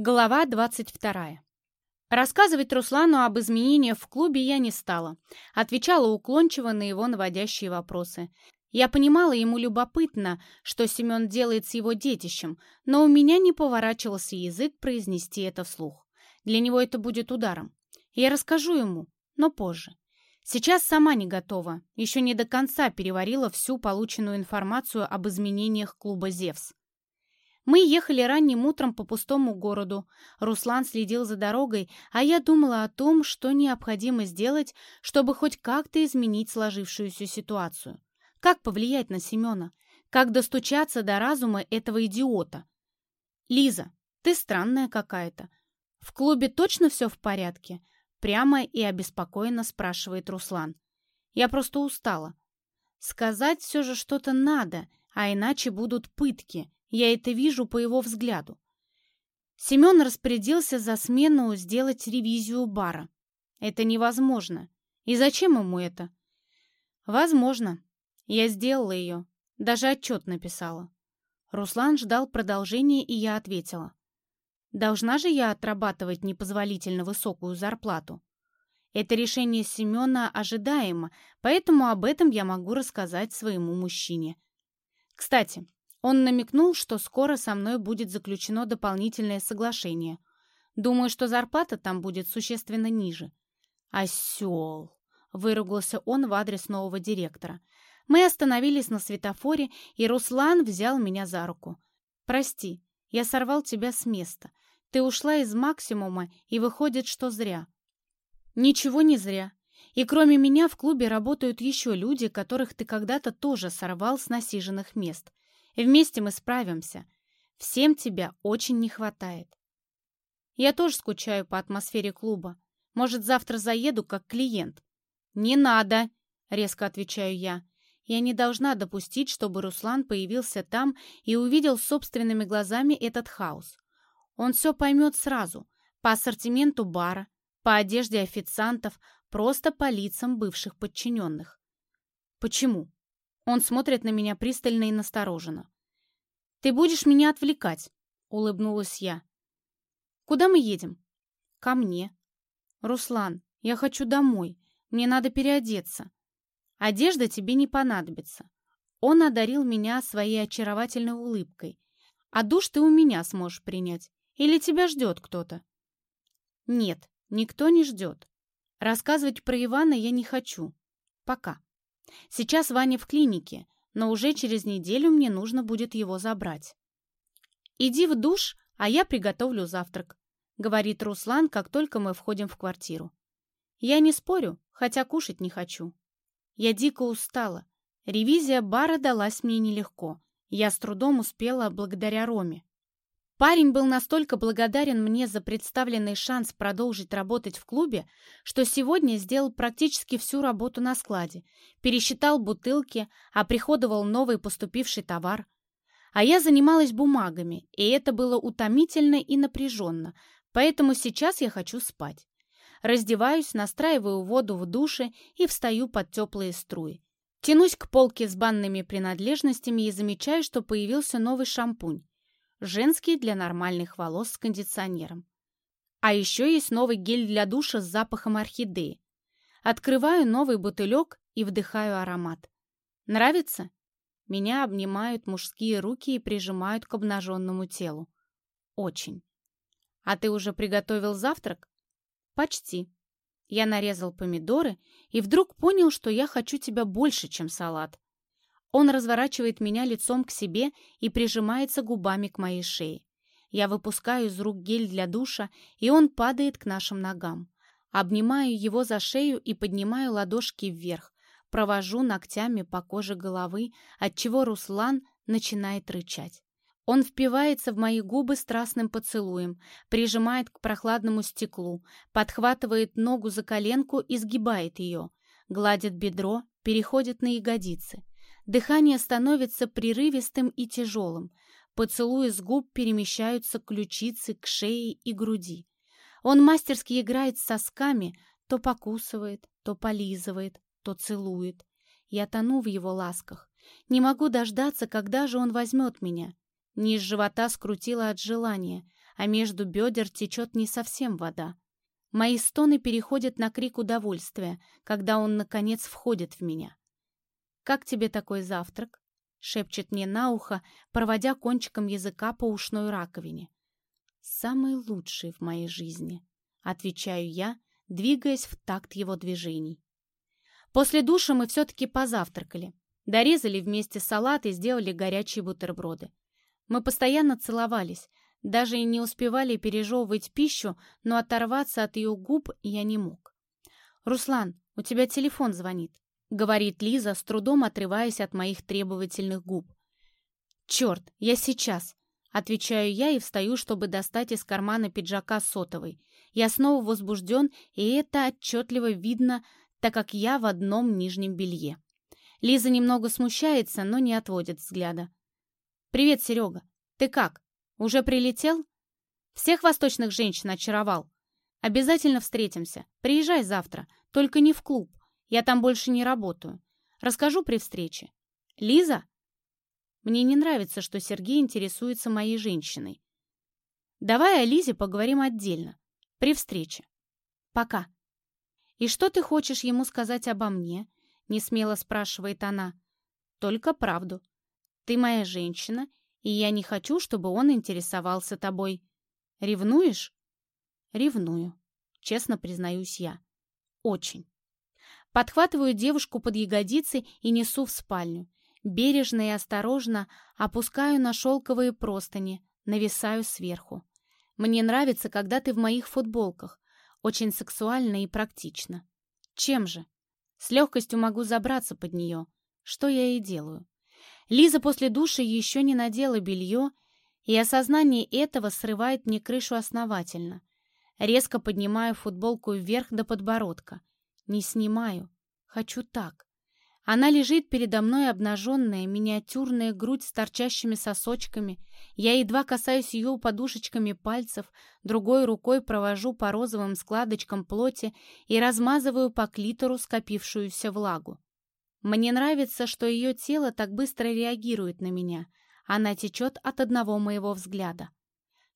Глава 22. Рассказывать Руслану об изменениях в клубе я не стала. Отвечала уклончиво на его наводящие вопросы. Я понимала, ему любопытно, что Семен делает с его детищем, но у меня не поворачивался язык произнести это вслух. Для него это будет ударом. Я расскажу ему, но позже. Сейчас сама не готова, еще не до конца переварила всю полученную информацию об изменениях клуба «Зевс». Мы ехали ранним утром по пустому городу. Руслан следил за дорогой, а я думала о том, что необходимо сделать, чтобы хоть как-то изменить сложившуюся ситуацию. Как повлиять на Семена? Как достучаться до разума этого идиота? «Лиза, ты странная какая-то. В клубе точно все в порядке?» Прямо и обеспокоенно спрашивает Руслан. «Я просто устала. Сказать все же что-то надо, а иначе будут пытки». Я это вижу по его взгляду. Семен распорядился за смену сделать ревизию бара. Это невозможно. И зачем ему это? Возможно. Я сделала ее. Даже отчет написала. Руслан ждал продолжения, и я ответила. Должна же я отрабатывать непозволительно высокую зарплату. Это решение Семена ожидаемо, поэтому об этом я могу рассказать своему мужчине. Кстати, он намекнул, что скоро со мной будет заключено дополнительное соглашение. Думаю, что зарплата там будет существенно ниже. «Осел!» — выругался он в адрес нового директора. Мы остановились на светофоре, и Руслан взял меня за руку. «Прости, я сорвал тебя с места. Ты ушла из максимума, и выходит, что зря». «Ничего не зря. И кроме меня в клубе работают еще люди, которых ты когда-то тоже сорвал с насиженных мест. Вместе мы справимся. Всем тебя очень не хватает. Я тоже скучаю по атмосфере клуба. Может, завтра заеду как клиент? Не надо, резко отвечаю я. Я не должна допустить, чтобы Руслан появился там и увидел собственными глазами этот хаос. Он все поймет сразу. По ассортименту бара, по одежде официантов, просто по лицам бывших подчиненных. Почему? Он смотрит на меня пристально и настороженно. «Ты будешь меня отвлекать», — улыбнулась я. «Куда мы едем?» «Ко мне». «Руслан, я хочу домой. Мне надо переодеться. Одежда тебе не понадобится». Он одарил меня своей очаровательной улыбкой. «А душ ты у меня сможешь принять. Или тебя ждет кто-то?» «Нет, никто не ждет. Рассказывать про Ивана я не хочу. Пока». Сейчас Ваня в клинике, но уже через неделю мне нужно будет его забрать. «Иди в душ, а я приготовлю завтрак», — говорит Руслан, как только мы входим в квартиру. Я не спорю, хотя кушать не хочу. Я дико устала. Ревизия бара далась мне нелегко. Я с трудом успела благодаря Роме. Парень был настолько благодарен мне за представленный шанс продолжить работать в клубе, что сегодня сделал практически всю работу на складе, пересчитал бутылки, оприходовал новый поступивший товар. А я занималась бумагами, и это было утомительно и напряженно, поэтому сейчас я хочу спать. Раздеваюсь, настраиваю воду в душе и встаю под теплые струи. Тянусь к полке с банными принадлежностями и замечаю, что появился новый шампунь женский для нормальных волос с кондиционером. А еще есть новый гель для душа с запахом орхидеи. Открываю новый бутылек и вдыхаю аромат. Нравится? Меня обнимают мужские руки и прижимают к обнаженному телу. Очень. А ты уже приготовил завтрак? Почти. Я нарезал помидоры и вдруг понял, что я хочу тебя больше, чем салат. Он разворачивает меня лицом к себе и прижимается губами к моей шее. Я выпускаю из рук гель для душа, и он падает к нашим ногам. Обнимаю его за шею и поднимаю ладошки вверх, провожу ногтями по коже головы, отчего Руслан начинает рычать. Он впивается в мои губы страстным поцелуем, прижимает к прохладному стеклу, подхватывает ногу за коленку и сгибает ее, гладит бедро, переходит на ягодицы. Дыхание становится прерывистым и тяжелым. Поцелуи с губ перемещаются к ключице, к шее и груди. Он мастерски играет с сосками, то покусывает, то полизывает, то целует. Я тону в его ласках. Не могу дождаться, когда же он возьмет меня. Низ живота скрутило от желания. а между бедер течет не совсем вода. Мои стоны переходят на крик удовольствия, когда он, наконец, входит в меня. «Как тебе такой завтрак?» — шепчет мне на ухо, проводя кончиком языка по ушной раковине. «Самый лучший в моей жизни», — отвечаю я, двигаясь в такт его движений. После душа мы все-таки позавтракали. Дорезали вместе салат и сделали горячие бутерброды. Мы постоянно целовались, даже и не успевали пережевывать пищу, но оторваться от ее губ я не мог. «Руслан, у тебя телефон звонит», — говорит Лиза, с трудом отрываясь от моих требовательных губ. «Черт, я сейчас», — отвечаю я и встаю, чтобы достать из кармана пиджака сотовый. Я снова возбужден, и это отчетливо видно, так как я в одном нижнем белье. Лиза немного смущается, но не отводит взгляда. «Привет, Серега. Ты как? Уже прилетел?» «Всех восточных женщин очаровал. Обязательно встретимся. Приезжай завтра, только не в клуб. Я там больше не работаю. Расскажу при встрече. Лиза?» Мне не нравится, что Сергей интересуется моей женщиной. Давай о Лизе поговорим отдельно. При встрече. Пока. И что ты хочешь ему сказать обо мне? — несмело спрашивает она. «Только правду. Ты моя женщина, и я не хочу, чтобы он интересовался тобой. Ревнуешь?» «Ревную», — честно признаюсь я. «Очень». Подхватываю девушку под ягодицы и несу в спальню. Бережно и осторожно опускаю на шелковые простыни, нависаю сверху. Мне нравится, когда ты в моих футболках. Очень сексуально и практично. Чем же? С легкостью могу забраться под нее, что я и делаю. Лиза после души еще не надела белье, и осознание этого срывает мне крышу основательно. Резко поднимаю футболку вверх до подбородка. Не снимаю. Хочу так. Она лежит передо мной обнаженная, миниатюрная грудь с торчащими сосочками. Я едва касаюсь ее подушечками пальцев, другой рукой провожу по розовым складочкам плоти и размазываю по клитору скопившуюся влагу. Мне нравится, что ее тело так быстро реагирует на меня. Она течет от одного моего взгляда.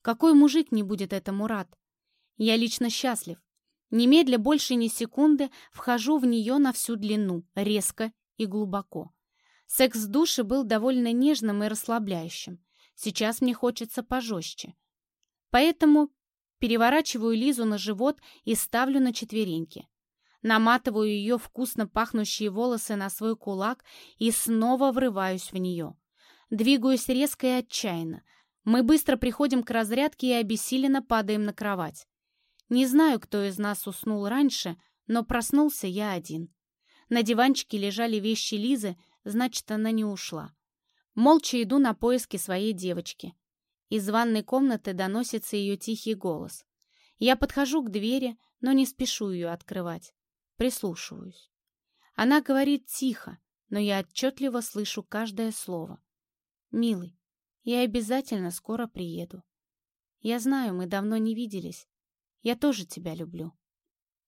Какой мужик не будет этому рад? Я лично счастлив. Немедля больше ни секунды вхожу в нее на всю длину, резко и глубоко. Секс в душе был довольно нежным и расслабляющим. Сейчас мне хочется пожестче. Поэтому переворачиваю Лизу на живот и ставлю на четвереньки. Наматываю ее вкусно пахнущие волосы на свой кулак и снова врываюсь в нее. Двигаюсь резко и отчаянно. Мы быстро приходим к разрядке и обессиленно падаем на кровать. Не знаю, кто из нас уснул раньше, но проснулся я один. На диванчике лежали вещи Лизы, значит, она не ушла. Молча иду на поиски своей девочки. Из ванной комнаты доносится ее тихий голос. Я подхожу к двери, но не спешу ее открывать. Прислушиваюсь. Она говорит тихо, но я отчетливо слышу каждое слово. «Милый, я обязательно скоро приеду. Я знаю, мы давно не виделись. Я тоже тебя люблю».